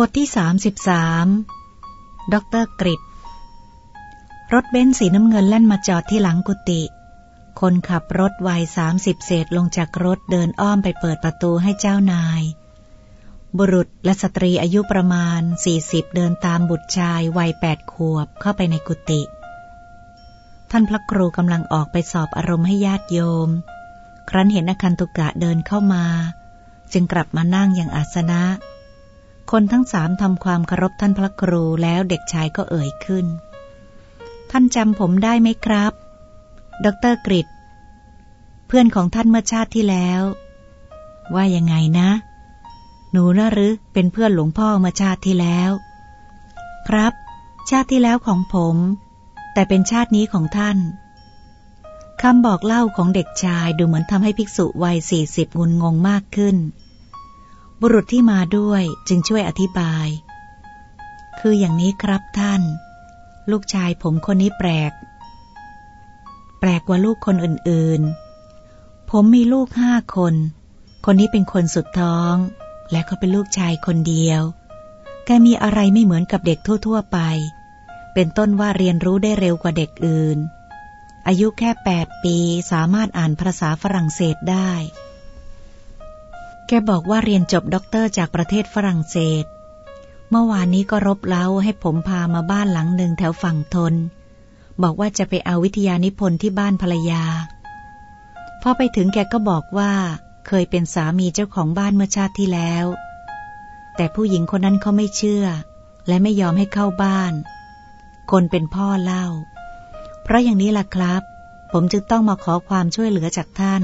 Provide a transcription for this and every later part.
บทที่สามสิบสามด็อกเตอร์กริดรถเบนซ์สีน้ำเงินแล่นมาจอดที่หลังกุฏิ คนขับรถวัยสามสิบเศษลงจากรถเดินอ้อมไปเปิดประตูให้เจ้านาย บุรุษและสตรีอายุประมาณสี่สิบเดินตามบุตรชายวัยแปดขวบเข้าไปในกุฏิ ท่านพระครูกำลังออกไปสอบอารมณ์ให้ญาติโยม ครั้นเห็นอคันตุกะเดินเข้ามา จึงกลับมานั่งอย่างอาสนะ คนทั้งสามทำความเคารพท่านพระครูแล้วเด็กชายก็เอ่ยขึ้น ท่านจำผมได้ไหมครับ ดรกริดเพื่อนของท่านเมื่อชาติที่แล้ว ว่ายังไงนะ หนูน่ะหรือเป็นเพื่อนหลวงพ่อเมื่อชาติที่แล้ว ครับ ชาติที่แล้วของผม แต่เป็นชาตินี้ของท่านคำบอกเล่าของเด็กชายดูเหมือนทำให้ภิกษุวัยสี่สิบงุนงงมากขึ้น บุรุษที่มาด้วยจึงช่วยอธิบาย คืออย่างนี้ครับท่าน ลูกชายผมคนนี้แปลก แปลกกว่าลูกคนอื่นๆ ผมมีลูกห้าคน คนนี้เป็นคนสุดท้อง และเขาเป็นลูกชายคนเดียว แกมีอะไรไม่เหมือนกับเด็กทั่ว ๆ ไป เป็นต้นว่าเรียนรู้ได้เร็วกว่าเด็กอื่น อายุแค่แปดปีสามารถอ่านภาษาฝรั่งเศสได้ แกบอกว่าเรียนจบด็อกเตอร์จากประเทศฝรั่งเศส เมื่อวานนี้ก็รบเล้าให้ผมพามาบ้านหลังหนึ่งแถวฝั่งทน บอกว่าจะไปเอาวิทยานิพนธ์ที่บ้านภรรยา พอไปถึงแกก็บอกว่า เคยเป็นสามีเจ้าของบ้านเมื่อชาติที่แล้ว แต่ผู้หญิงคนนั้นเขาไม่เชื่อ และไม่ยอมให้เข้าบ้าน คนเป็นพ่อเล่า เพราะอย่างนี้ล่ะครับ ผมจึงต้องมาขอความช่วยเหลือจากท่าน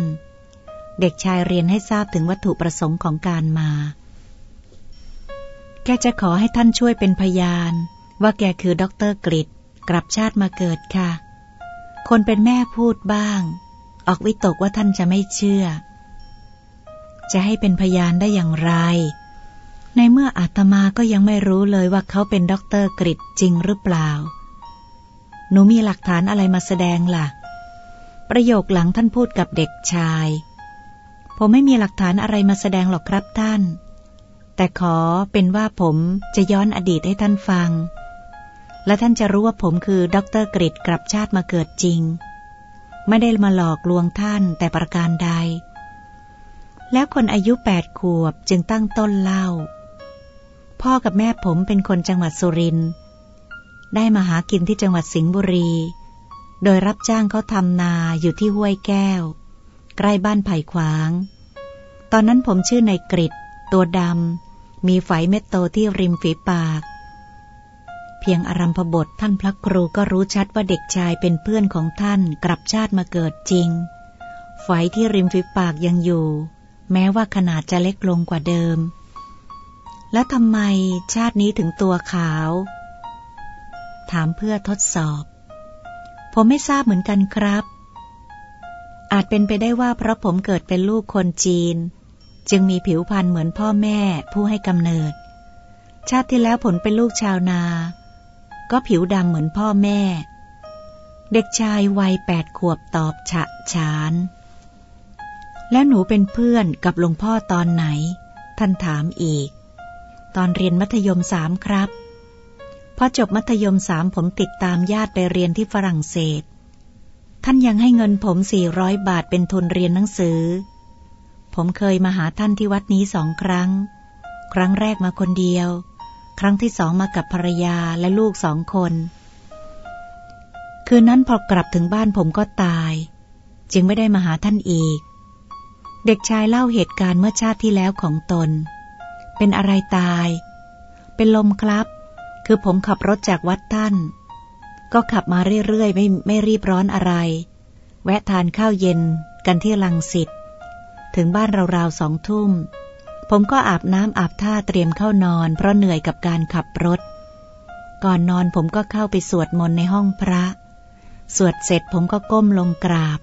เด็กชายเรียนให้ทราบถึงวัตถุประสงค์ของการมา แกจะขอให้ท่านช่วยเป็นพยาน ว่าแกคือด็อกเตอร์กริดกลับชาติมาเกิดค่ะ คนเป็นแม่พูดบ้าง ออกวิตกว่าท่านจะไม่เชื่อ จะให้เป็นพยานได้อย่างไร ในเมื่ออาตมาก็ยังไม่รู้เลยว่าเขาเป็นด็อกเตอร์กริดจริงหรือเปล่า หนูมีหลักฐานอะไรมาแสดงล่ะ ประโยคหลังท่านพูดกับเด็กชาย ผมไม่มีหลักฐานอะไรมาแสดงหรอกครับท่าน แต่ขอเป็นว่าผมจะย้อนอดีตให้ท่านฟัง และท่านจะรู้ว่าผมคือด็อกเตอร์กริดกลับชาติมาเกิดจริง ไม่ได้มาหลอกลวงท่านแต่ประการใด แล้วคนอายุแปดขวบจึงตั้งต้นเล่า พ่อกับแม่ผมเป็นคนจังหวัดสุรินทร์ได้มาหากินที่จังหวัดสิงห์บุรี โดยรับจ้างเขาทำนาอยู่ที่ห้วยแก้ว ใกล้บ้านไผ่ขวาง ตอนนั้นผมชื่อในกริดตัวดำ มีไฝเม็ดโตที่ริมฝีปาก เพียงอารัมพบทท่านพระครูก็รู้ชัดว่าเด็กชายเป็นเพื่อนของท่านกลับชาติมาเกิดจริง ไฝที่ริมฝีปากยังอยู่ แม้ว่าขนาดจะเล็กลงกว่าเดิม และทำไมชาตินี้ถึงตัวขาว ถามเพื่อทดสอบ ผมไม่ทราบเหมือนกันครับ อาจเป็นไปได้ว่าเพราะผมเกิดเป็นลูกคนจีน จึงมีผิวพรรณเหมือนพ่อแม่ผู้ให้กำเนิด ชาติที่แล้วผลเป็นลูกชาวนา ก็ผิวดำเหมือนพ่อแม่ เด็กชายวัยแปดขวบตอบฉะฉาน แล้วหนูเป็นเพื่อนกับหลวงพ่อตอนไหน ท่านถามอีก ตอนเรียนมัธยมสามครับพอจบมัธยมสามผมติดตามญาติไปเรียนที่ฝรั่งเศส ท่านยังให้เงินผมสี่ร้อยบาทเป็นทุนเรียนหนังสือ ผมเคยมาหาท่านที่วัดนี้สองครั้ง ครั้งแรกมาคนเดียว ครั้งที่สองมากับภรรยาและลูกสองคน คืนนั้นพอกลับถึงบ้านผมก็ตาย จึงไม่ได้มาหาท่านอีก เด็กชายเล่าเหตุการณ์เมื่อชาติที่แล้วของตน เป็นอะไรตาย เป็นลมครับ คือผมขับรถจากวัดท่าน ก็ขับมาเรื่อยๆ ไม่ไม่รีบร้อนอะไร แวะทานข้าวเย็นกันที่ลังสิตถึงบ้านราวๆสองทุ่ม ผมก็อาบน้ำอาบท่าเตรียมเข้านอน เพราะเหนื่อยกับการขับรถ ก่อนนอนผมก็เข้าไปสวดมนต์ในห้องพระ สวดเสร็จผมก็ก้มลงกราบ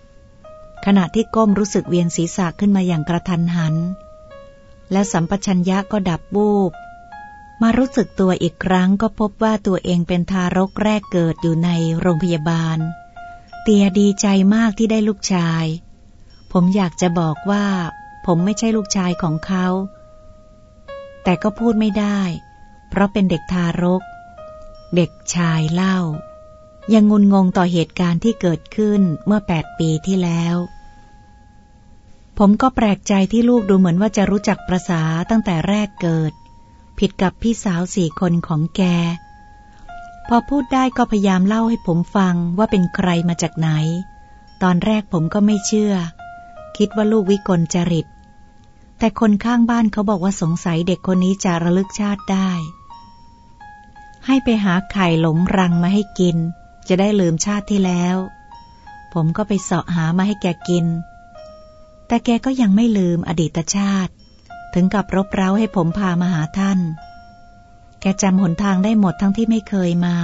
ขณะที่ก้มรู้สึกเวียนศีรษะขึ้นมาอย่างกระทันหัน และสัมปชัญญะก็ดับบูบ มารู้สึกตัวอีกครั้งก็พบว่าตัวเองเป็นทารกแรกเกิดอยู่ในโรงพยาบาล เตียดีใจมากที่ได้ลูกชาย ผมอยากจะบอกว่า ผมไม่ใช่ลูกชายของเขา แต่ก็พูดไม่ได้ เพราะเป็นเด็กทารก เด็กชายเล่า ยังงุนงงต่อเหตุการณ์ที่เกิดขึ้นเมื่อแปดปีที่แล้วผมก็แปลกใจที่ลูกดูเหมือนว่าจะรู้จักประษาตั้งแต่แรกเกิด ผิดกับพี่สาวสี่คนของแก พอพูดได้ก็พยายามเล่าให้ผมฟังว่าเป็นใครมาจากไหน ตอนแรกผมก็ไม่เชื่อ คิดว่าลูกวิกลจริต แต่คนข้างบ้านเขาบอกว่าสงสัยเด็กคนนี้จะระลึกชาติได้ ให้ไปหาไข่หลงรังมาให้กิน จะได้ลืมชาติที่แล้ว ผมก็ไปเสาะหามาให้แกกิน แต่แกก็ยังไม่ลืมอดีตชาติ ถึงกับรบเร้าให้ผมพามาหาท่าน แกจำหนทางได้หมดทั้งที่ไม่เคยมา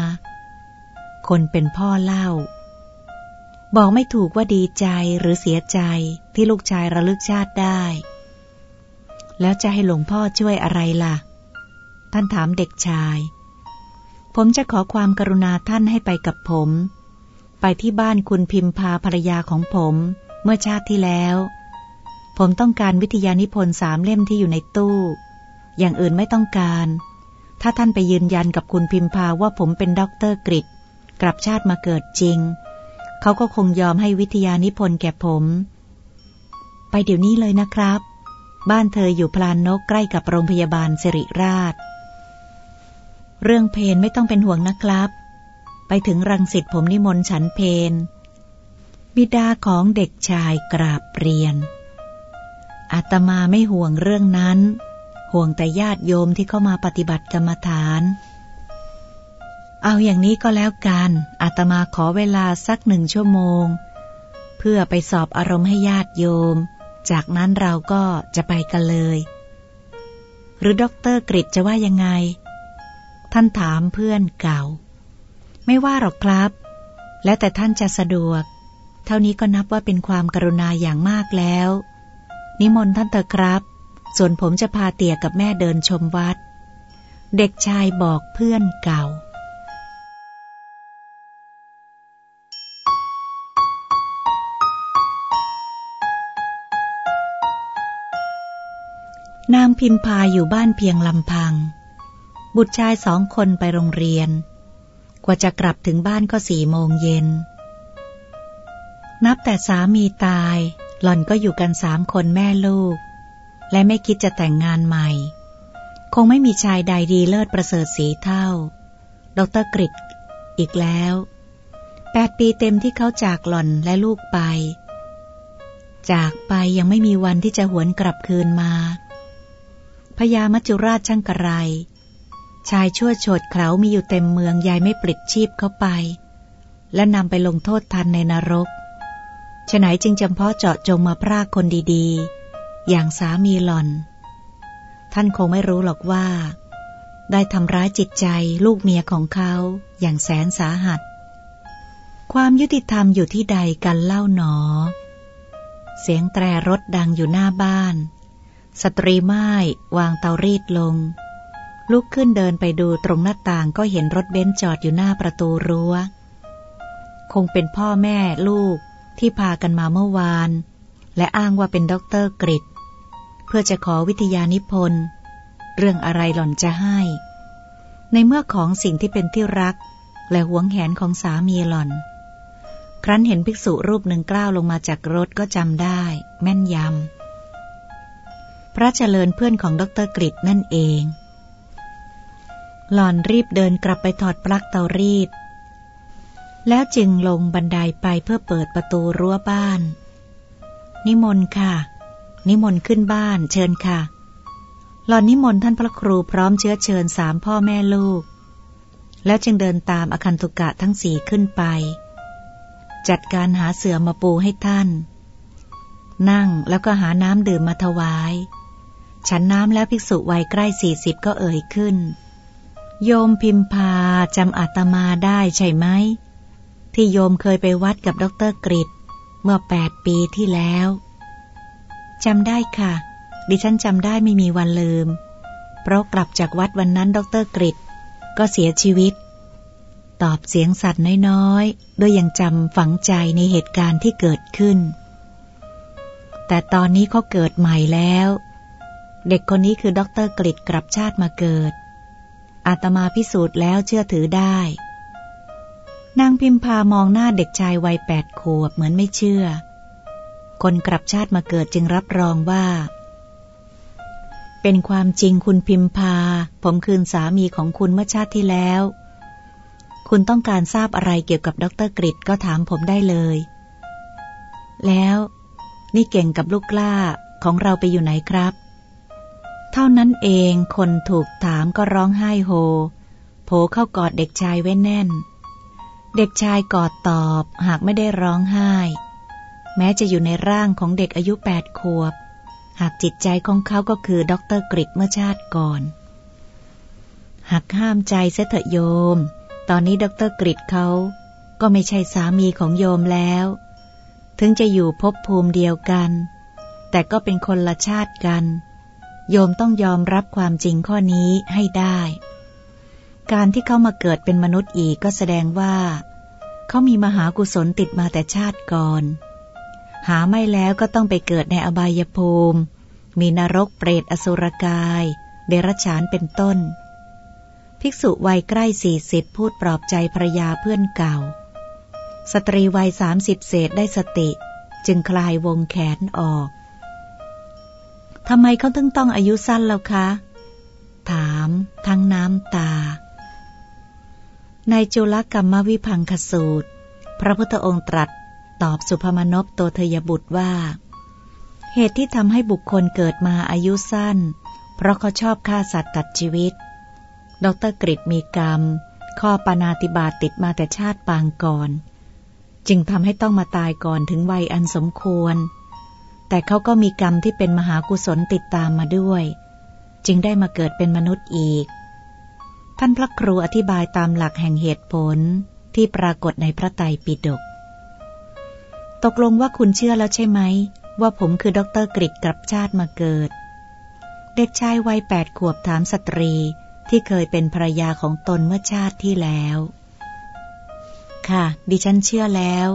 คนเป็นพ่อเล่า บอกไม่ถูกว่าดีใจหรือเสียใจที่ลูกชายระลึกชาติได้ แล้วจะให้หลวงพ่อช่วยอะไรล่ะ ท่านถามเด็กชาย ผมจะขอความกรุณาท่านให้ไปกับผม ไปที่บ้านคุณพิมพาภรรยาของผม เมื่อชาติที่แล้ว ผมต้องการวิทยานิพนธ์สามเล่มที่อยู่ในตู้ อย่างอื่นไม่ต้องการ ถ้าท่านไปยืนยันกับคุณพิมพาว่าผมเป็นด็อกเตอร์กริดกลับชาติมาเกิดจริง เขาก็คงยอมให้วิทยานิพนธ์แก่ผม ไปเดี๋ยวนี้เลยนะครับ บ้านเธออยู่พรานนกใกล้กับโรงพยาบาลศิริราช เรื่องเพลไม่ต้องเป็นห่วงนะครับ ไปถึงรังสิตผมนิมนต์ฉันเพลบิดาของเด็กชายกราบเรียน อาตมาไม่ห่วงเรื่องนั้น ห่วงแต่ญาติโยมที่เข้ามาปฏิบัติกรรมฐาน เอาอย่างนี้ก็แล้วกันอาตมาขอเวลาสักหนึ่งชั่วโมง เพื่อไปสอบอารมณ์ให้ญาติโยม จากนั้นเราก็จะไปกันเลย หรือด็อกเตอร์กริดจะว่ายังไง ท่านถามเพื่อนเก่า ไม่ว่าหรอกครับ แล้วแต่ท่านจะสะดวก เท่านี้ก็นับว่าเป็นความกรุณาอย่างมากแล้ว นิมนต์ท่านเถอะครับ ส่วนผมจะพาเตี่ยกับแม่เดินชมวัด เด็กชายบอกเพื่อนเก่านางพิมพาอยู่บ้านเพียงลำพัง บุตรชายสองคนไปโรงเรียน กว่าจะกลับถึงบ้านก็สี่โมงเย็น นับแต่สามีตาย หล่อนก็อยู่กันสามคนแม่ลูก และไม่คิดจะแต่งงานใหม่ คงไม่มีชายใดดีเลิศประเสริฐสีเท่า ดรกริดอีกแล้วแปดปีเต็มที่เขาจากหล่อนและลูกไป จากไปยังไม่มีวันที่จะหวนกลับคืนมาพญามัจจุราชช่างกระไร ชายชั่วโฉดเขามีอยู่เต็มเมืองยายไม่ปลิดชีพเข้าไป และนำไปลงโทษทันในนรก ฉไหนจึงจำเพาะเจาะจงมาพรากคนดีๆ อย่างสามีหล่อน ท่านคงไม่รู้หรอกว่า ได้ทำร้ายจิตใจลูกเมียของเขาอย่างแสนสาหัส ความยุติธรรมอยู่ที่ใดกันเล่าหนอ เสียงแตรรถดังอยู่หน้าบ้าน สตรีไม้วางเตารีดลง ลุกขึ้นเดินไปดูตรงหน้าต่างก็เห็นรถเบนซ์จอดอยู่หน้าประตูรั้ว คงเป็นพ่อแม่ลูก ที่พากันมาเมื่อวาน และอ้างว่าเป็นด็อกเตอร์กริดเพื่อจะขอวิทยานิพนธ์ เรื่องอะไรหล่อนจะให้ ในเมื่อของสิ่งที่เป็นที่รัก และหวงแหนของสามีหล่อน ครั้นเห็นภิกษุรูปหนึ่งก้าวลงมาจากรถก็จำได้ แม่นยำ พระเจริญเพื่อนของด็อกเตอร์กริดนั่นเอง หล่อนรีบเดินกลับไปถอดปลั๊กเตารีด แล้วจึงลงบันไดไปเพื่อเปิดประตูรั้วบ้าน นิมนต์ค่ะ นิมนต์ขึ้นบ้านเชิญค่ะ หล่อนนิมนต์ท่านพระครูพร้อมเชื้อเชิญสามพ่อแม่ลูก แล้วจึงเดินตามอาคันตุกะทั้งสี่ขึ้นไป จัดการหาเสือมาปูให้ท่าน นั่งแล้วก็หาน้ำดื่มมาถวาย ฉันน้ำแล้วภิกษุวัยใกล้สี่สิบก็เอ่ยขึ้น โยมพิมพาจำอาตมาได้ใช่ไหม ที่โยมเคยไปวัดกับดรกริดเมื่อแปดปีที่แล้วจำได้ค่ะ ดิฉันจำได้ไม่มีวันลืม เพราะกลับจากวัดวันนั้นดรกริดก็เสียชีวิต ตอบเสียงสั่นน้อยๆ ด้วยยังจำฝังใจในเหตุการณ์ที่เกิดขึ้น แต่ตอนนี้เขาเกิดใหม่แล้ว เด็กคนนี้คือด็อกเตอร์กริดกลับชาติมาเกิด อาตมาพิสูจน์แล้วเชื่อถือได้ นางพิมพามองหน้าเด็กชายวัยแปดขวบเหมือนไม่เชื่อ คนกลับชาติมาเกิดจึงรับรองว่า เป็นความจริงคุณพิมพา ผมคืนสามีของคุณเมื่อชาติที่แล้ว คุณต้องการทราบอะไรเกี่ยวกับดรกริดก็ถามผมได้เลย แล้วนี่เก่งกับลูกกล้าของเราไปอยู่ไหนครับ เท่านั้นเองคนถูกถามก็ร้องไห้โฮ โผเข้ากอดเด็กชายไว้แน่น เด็กชายกอดตอบหากไม่ได้ร้องไห้ แม้จะอยู่ในร่างของเด็กอายุแปดขวบ หากจิตใจของเขาก็คือด็อกเตอร์กริดเมื่อชาติก่อนหักห้ามใจเสียเถอะโยม ตอนนี้ด็อกเตอร์กริดเขาก็ไม่ใช่สามีของโยมแล้ว ถึงจะอยู่ภพภูมิเดียวกัน แต่ก็เป็นคนละชาติกัน โยมต้องยอมรับความจริงข้อนี้ให้ได้ การที่เขามาเกิดเป็นมนุษย์อีกก็แสดงว่า เขามีมหากุศลติดมาแต่ชาติก่อน หาไม่แล้วก็ต้องไปเกิดในอบายภูมิ มีนรกเปรตอสุรกาย เดรัจฉานเป็นต้น ภิกษุวัยใกล้สี่สิบพูดปลอบใจภรยาเพื่อนเก่า สตรีวัยสามสิบเศษได้สติ จึงคลายวงแขนออกทำไมเขาถึงต้องอายุสั้นแล้วคะ ถาม ทั้งน้ำตา ในจุลกรรมวิพังคสูตร พระพุทธองค์ตรัสตอบสุภมนพโตทยบุตรว่า เหตุที่ทำให้บุคคลเกิดมาอายุสั้น เพราะเขาชอบฆ่าสัตว์ตัดชีวิต ดรกริดมีกรรม ข้อปนาติบาตติดมาแต่ชาติปางก่อน จึงทำให้ต้องมาตายก่อนถึงวัยอันสมควร แต่เขาก็มีกรรมที่เป็นมหากุศลติดตามมาด้วย จึงได้มาเกิดเป็นมนุษย์อีก ท่านพระครูอธิบายตามหลักแห่งเหตุผลที่ปรากฏในพระไตรปิฎก ตกลงว่าคุณเชื่อแล้วใช่ไหม ว่าผมคือด็อกเตอร์กริดกลับชาติมาเกิด เด็กชายวัยแปดขวบถามสตรีที่เคยเป็นภรรยาของตนเมื่อชาติที่แล้ว ค่ะ ดิฉันเชื่อแล้ว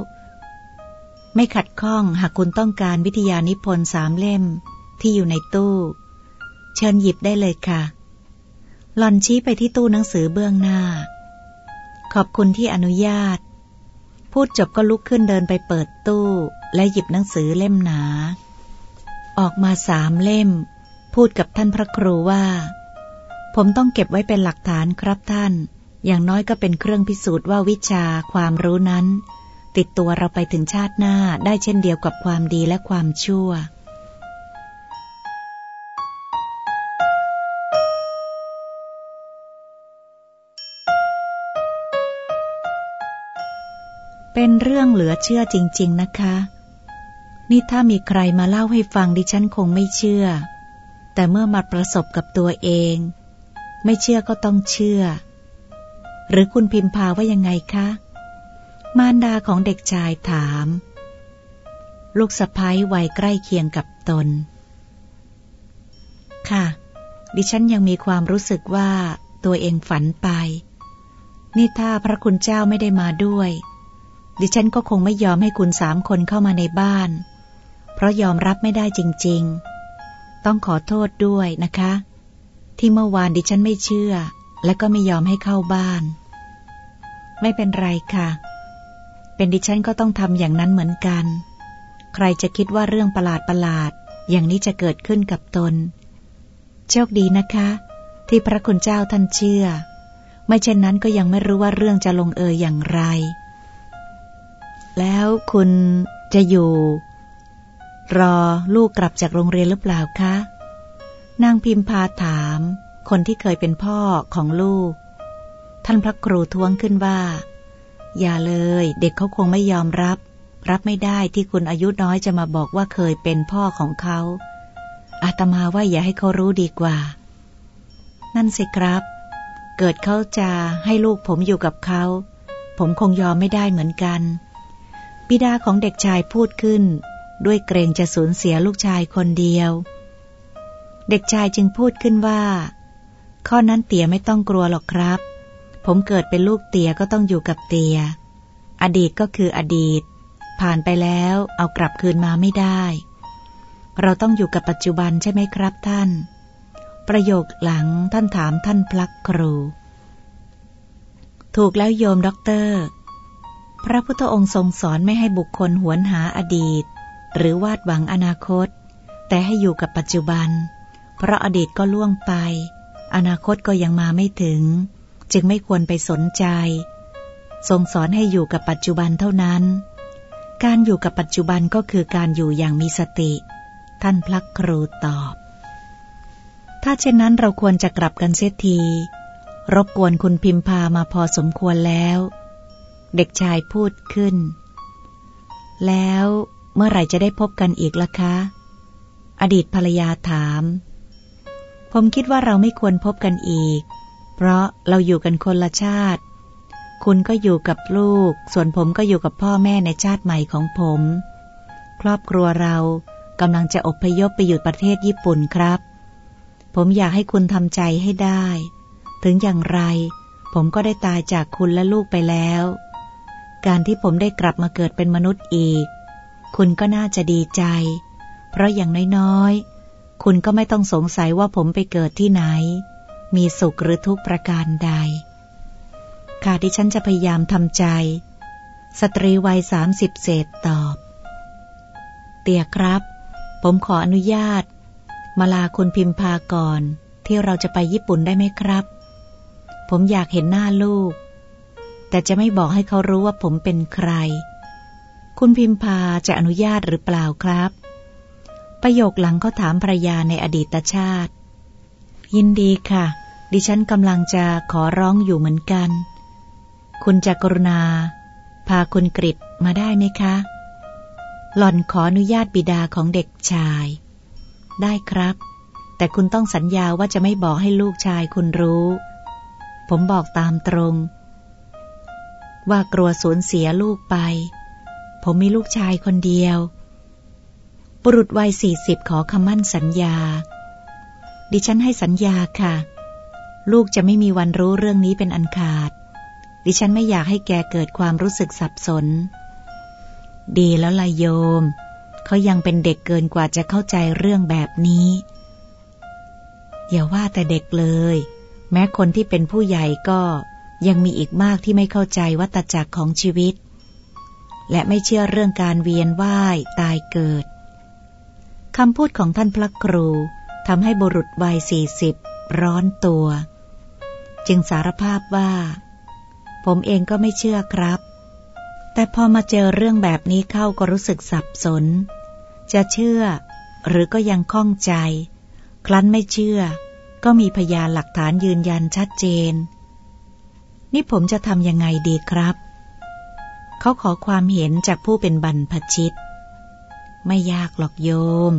ไม่ขัดข้องหากคุณต้องการวิทยานิพนธ์สามเล่มที่อยู่ในตู้ เชิญหยิบได้เลยค่ะ หลอนชี้ไปที่ตู้หนังสือเบื้องหน้า ขอบคุณที่อนุญาต พูดจบก็ลุกขึ้นเดินไปเปิดตู้ และหยิบหนังสือเล่มหนา ออกมาสามเล่ม พูดกับท่านพระครูว่า ผมต้องเก็บไว้เป็นหลักฐานครับท่าน อย่างน้อยก็เป็นเครื่องพิสูจน์ว่าวิชาความรู้นั้น ติดตัวเราไปถึงชาติหน้าได้เช่นเดียวกับความดีและความชั่ว เป็นเรื่องเหลือเชื่อจริง ๆนะคะ นี่ถ้ามีใครมาเล่าให้ฟังดิฉันคงไม่เชื่อ แต่เมื่อมาประสบกับตัวเอง ไม่เชื่อก็ต้องเชื่อ หรือคุณพิมพาว่ายังไงคะ มารดาของเด็กชายถาม ลูกสะพ้ายวัยใกล้เคียงกับตน ค่ะ ดิฉันยังมีความรู้สึกว่าตัวเองฝันไป นี่ถ้าพระคุณเจ้าไม่ได้มาด้วย ดิฉันก็คงไม่ยอมให้คุณสามคนเข้ามาในบ้าน เพราะยอมรับไม่ได้จริง ๆ ต้องขอโทษด้วยนะคะ ที่เมื่อวานดิฉันไม่เชื่อ และก็ไม่ยอมให้เข้าบ้าน ไม่เป็นไรค่ะ เป็นดิฉันก็ต้องทำอย่างนั้นเหมือนกัน ใครจะคิดว่าเรื่องประหลาดประหลาดอย่างนี้จะเกิดขึ้นกับตน โชคดีนะคะ ที่พระคุณเจ้าท่านเชื่อ ไม่เช่นนั้นก็ยังไม่รู้ว่าเรื่องจะลงเอยอย่างไร แล้วคุณจะอยู่ รอลูกกลับจากโรงเรียนหรือเปล่าคะ นางพิมพาถาม คนที่เคยเป็นพ่อของลูก ท่านพระครูท้วงขึ้นว่า อย่าเลยเด็กเขาคงไม่ยอมรับ รับไม่ได้ที่คุณอายุน้อยจะมาบอกว่าเคยเป็นพ่อของเขาอาตมาว่าอย่าให้เขารู้ดีกว่า นั่นสิครับ เกิดเขาจะให้ลูกผมอยู่กับเขา ผมคงยอมไม่ได้เหมือนกัน บิดาของเด็กชายพูดขึ้น ด้วยเกรงจะสูญเสียลูกชายคนเดียว เด็กชายจึงพูดขึ้นว่า ข้อนั้นเตี่ยไม่ต้องกลัวหรอกครับ ผมเกิดเป็นลูกเตียก็ต้องอยู่กับเตีย อดีตก็คืออดีต ผ่านไปแล้วเอากลับคืนมาไม่ได้ เราต้องอยู่กับปัจจุบันใช่ไหมครับท่าน ประโยคหลังท่านถามท่านพลักครู ถูกแล้วโยมด็อกเตอร์ พระพุทธองค์ทรงสอนไม่ให้บุคคลหวนหาอดีต หรือวาดหวังอนาคต แต่ให้อยู่กับปัจจุบัน เพราะอดีตก็ล่วงไป อนาคตก็ยังมาไม่ถึง จึงไม่ควรไปสนใจ ทรงสอนให้อยู่กับปัจจุบันเท่านั้น การอยู่กับปัจจุบันก็คือการอยู่อย่างมีสติ ท่านพระครูตอบ ถ้าเช่นนั้นเราควรจะกลับกันเสียที รบกวนคุณพิมพามาพอสมควรแล้ว เด็กชายพูดขึ้น แล้วเมื่อไหร่จะได้พบกันอีกล่ะคะ อดีตภรรยาถาม ผมคิดว่าเราไม่ควรพบกันอีก เพราะเราอยู่กันคนละชาติ คุณก็อยู่กับลูก ส่วนผมก็อยู่กับพ่อแม่ในชาติใหม่ของผม ครอบครัวเรากำลังจะอพยพไปอยู่ประเทศญี่ปุ่นครับ ผมอยากให้คุณทำใจให้ได้ ถึงอย่างไร ผมก็ได้ตายจากคุณและลูกไปแล้ว การที่ผมได้กลับมาเกิดเป็นมนุษย์อีก คุณก็น่าจะดีใจ เพราะอย่างน้อยๆ คุณก็ไม่ต้องสงสัยว่าผมไปเกิดที่ไหน มีสุขหรือทุกข์ประการใด ค่ะที่ฉันจะพยายามทำใจ สตรีวัยสามสิบเศษตอบ เตี่ยครับ ผมขออนุญาต มาลาคุณพิมพาก่อน ที่เราจะไปญี่ปุ่นได้ไหมครับ ผมอยากเห็นหน้าลูก แต่จะไม่บอกให้เขารู้ว่าผมเป็นใคร คุณพิมพาจะอนุญาตหรือเปล่าครับ ประโยคหลังเขาถามภรรยาในอดีตชาติ ยินดีค่ะ ดิฉันกำลังจะขอร้องอยู่เหมือนกัน คุณจะกรุณา พาคุณกริดมาได้ไหมคะ หล่อนขออนุญาตบิดาของเด็กชาย ได้ครับ แต่คุณต้องสัญญาว่าจะไม่บอกให้ลูกชายคุณรู้ ผมบอกตามตรง ว่ากลัวสูญเสียลูกไป ผมมีลูกชายคนเดียว บุรุษวัยสี่สิบขอคำมั่นสัญญา ดิฉันให้สัญญาค่ะ ลูกจะไม่มีวันรู้เรื่องนี้เป็นอันขาด ดิฉันไม่อยากให้แกเกิดความรู้สึกสับสน ดีแล้วลายโยม เขายังเป็นเด็กเกินกว่าจะเข้าใจเรื่องแบบนี้ อย่าว่าแต่เด็กเลย แม้คนที่เป็นผู้ใหญ่ก็ ยังมีอีกมากที่ไม่เข้าใจวัตจักรของชีวิต และไม่เชื่อเรื่องการเวียนว่ายตายเกิดคำพูดของท่านพระครูทำให้บุรุษวัยสี่สิบร้อนตัว จึงสารภาพว่า ผมเองก็ไม่เชื่อครับ แต่พอมาเจอเรื่องแบบนี้เข้าก็รู้สึกสับสน จะเชื่อหรือก็ยังข้องใจ ครั้นไม่เชื่อ ก็มีพยานหลักฐานยืนยันชัดเจน นี่ผมจะทำยังไงดีครับ เขาขอความเห็นจากผู้เป็นบรรพชิต ไม่ยากหรอกโยม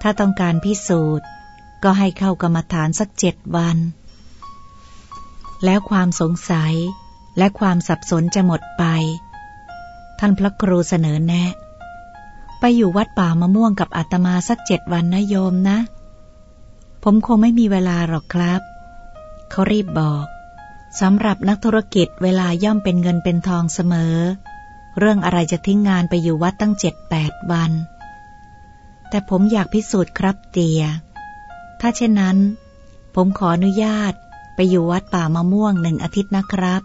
ถ้าต้องการพิสูจน์ ก็ให้เข้ากรรมฐานสักเจ็ดวัน แล้วความสงสัยและความสับสนจะหมดไป ท่านพระครูเสนอแนะ ไปอยู่วัดป่ามะม่วงกับอาตมาสักเจ็ดวันนะโยมนะ ผมคงไม่มีเวลาหรอกครับ เขารีบบอก สำหรับนักธุรกิจเวลาย่อมเป็นเงินเป็นทองเสมอ เรื่องอะไรจะทิ้งงานไปอยู่วัดตั้งเจ็ดแปดวัน แต่ผมอยากพิสูจน์ครับเตีย ถ้าเช่นนั้น ผมขออนุญาตไปอยู่วัดป่ามะม่วงหนึ่งอาทิตย์นะครับ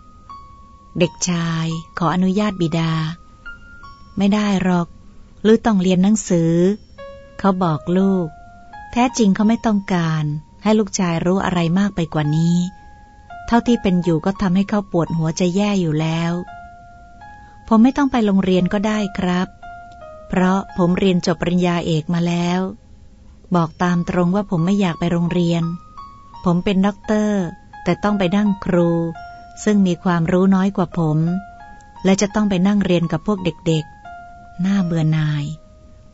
เด็กชาย ขออนุญาตบิดา ไม่ได้หรอก หรือต้องเรียนหนังสือ เขาบอกลูก แท้จริงเขาไม่ต้องการ ให้ลูกชายรู้อะไรมากไปกว่านี้ เท่าที่เป็นอยู่ก็ทำให้เขาปวดหัวจะแย่อยู่แล้ว ผมไม่ต้องไปโรงเรียนก็ได้ครับ เพราะผมเรียนจบปริญญาเอกมาแล้ว บอกตามตรงว่าผมไม่อยากไปโรงเรียน ผมเป็นด็อกเตอร์ แต่ต้องไปนั่งครู ซึ่งมีความรู้น้อยกว่าผม และจะต้องไปนั่งเรียนกับพวกเด็กๆน่าเบื่อหน่าย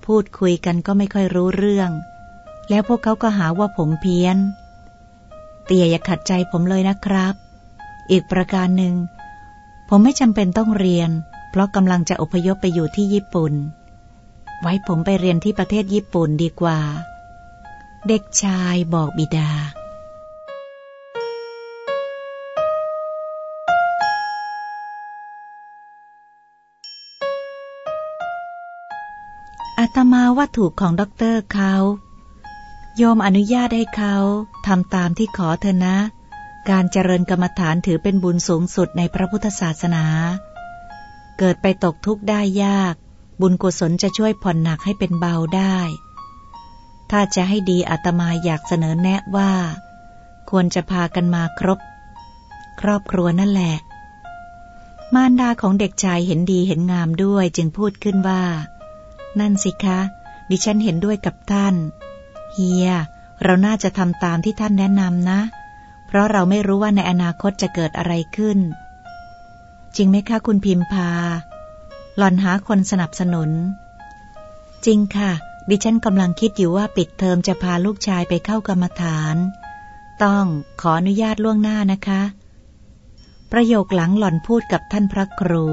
พูดคุยกันก็ไม่ค่อยรู้เรื่อง แล้วพวกเขาก็หาว่าผมเพี้ยน เตียอย่าขัดใจผมเลยนะครับ อีกประการหนึ่ง ผมไม่จำเป็นต้องเรียน เพราะกำลังจะอพยพไปอยู่ที่ญี่ปุ่น ไว้ผมไปเรียนที่ประเทศญี่ปุ่นดีกว่า เด็กชายบอกบิดาอาตมาว่าถูกของด็อกเตอร์เขา โยมอนุญาตให้เขาทำตามที่ขอเธอนะ การเจริญกรรมฐานถือเป็นบุญสูงสุดในพระพุทธศาสนา เกิดไปตกทุกข์ได้ยาก บุญกุศลจะช่วยผ่อนหนักให้เป็นเบาได้ ถ้าจะให้ดีอาตมาอยากเสนอแนะว่า ควรจะพากันมาครบ ครอบครัวนั่นแหละ มารดาของเด็กชายเห็นดีเห็นงามด้วยจึงพูดขึ้นว่า นั่นสิคะ ดิฉันเห็นด้วยกับท่าน เฮีย เราน่าจะทำตามที่ท่านแนะนำนะ เพราะเราไม่รู้ว่าในอนาคตจะเกิดอะไรขึ้น จริงไหมคะคุณพิมพา หล่อนหาคนสนับสนุน จริงค่ะ ดิฉันกำลังคิดอยู่ว่าปิดเทอมจะพาลูกชายไปเข้ากรรมฐาน ต้องขออนุญาตล่วงหน้านะคะ ประโยคหลังหล่อนพูดกับท่านพระครู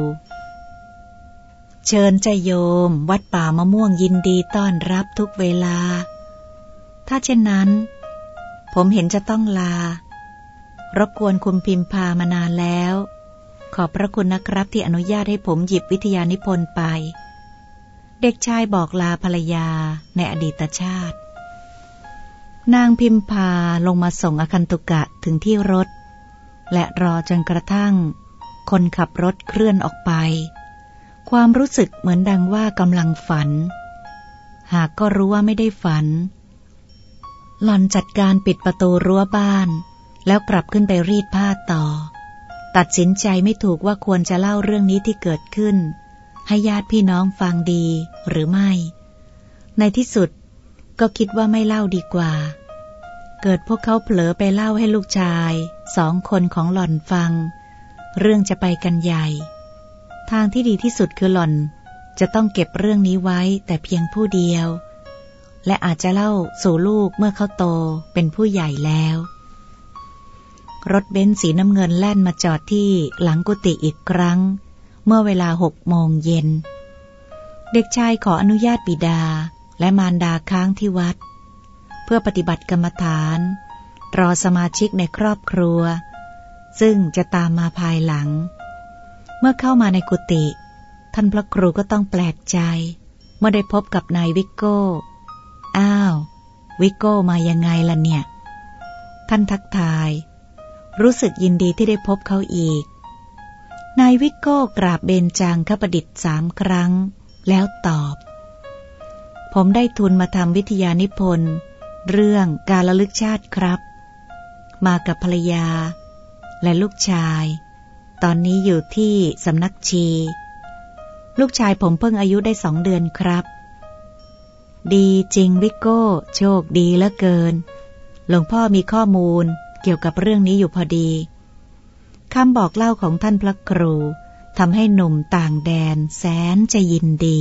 เชิญใจโยม วัดป่ามะม่วงยินดีต้อนรับทุกเวลา ถ้าเช่นนั้น ผมเห็นจะต้องลา รบกวนคุณพิมพามานานแล้ว ขอบพระคุณนะครับที่อนุญาตให้ผมหยิบวิทยานิพนธ์ไป เด็กชายบอกลาภรรยาในอดีตชาติ นางพิมพาลงมาส่งอคันตุกะถึงที่รถ และรอจนกระทั่ง คนขับรถเคลื่อนออกไป ความรู้สึกเหมือนดังว่ากำลังฝัน หากก็รู้ว่าไม่ได้ฝัน หล่อนจัดการปิดประตูรั้วบ้าน แล้วกลับขึ้นไปรีดผ้าต่อ ตัดสินใจไม่ถูกว่าควรจะเล่าเรื่องนี้ที่เกิดขึ้น ให้ญาติพี่น้องฟังดีหรือไม่ ในที่สุดก็คิดว่าไม่เล่าดีกว่า เกิดพวกเขาเผลอไปเล่าให้ลูกชายสองคนของหล่อนฟัง เรื่องจะไปกันใหญ่ ทางที่ดีที่สุดคือหล่อนจะต้องเก็บเรื่องนี้ไว้แต่เพียงผู้เดียว และอาจจะเล่าสู่ลูกเมื่อเขาโตเป็นผู้ใหญ่แล้ว รถเบนซ์สีน้ำเงินแล่นมาจอดที่หลังกุฏิอีกครั้ง เมื่อเวลาหกโมงเย็น เด็กชายขออนุญาตบิดาและมารดาค้างที่วัด เพื่อปฏิบัติกรรมฐาน รอสมาชิกในครอบครัว ซึ่งจะตามมาภายหลัง เมื่อเข้ามาในกุฏิท่านพระครูก็ต้องแปลกใจ เมื่อได้พบกับนายวิกโก้ อ้าว วิกโก้มายังไงล่ะเนี่ย ท่านทักทาย รู้สึกยินดีที่ได้พบเขาอีก นายวิกโก้กราบเบญจางคประดิษฐ์สามครั้ง แล้วตอบ ผมได้ทุนมาทำวิทยานิพนธ์เรื่องการระลึกชาติครับ มากับภรรยา และลูกชาย ตอนนี้อยู่ที่สำนักชี ลูกชายผมเพิ่งอายุได้สองเดือนครับ ดีจริงวิกโก้ โชคดีเหลือเกิน หลวงพ่อมีข้อมูลเกี่ยวกับเรื่องนี้อยู่พอดีคำบอกเล่าของท่านพระครูทำให้หนุ่มต่างแดนแสนจะยินดี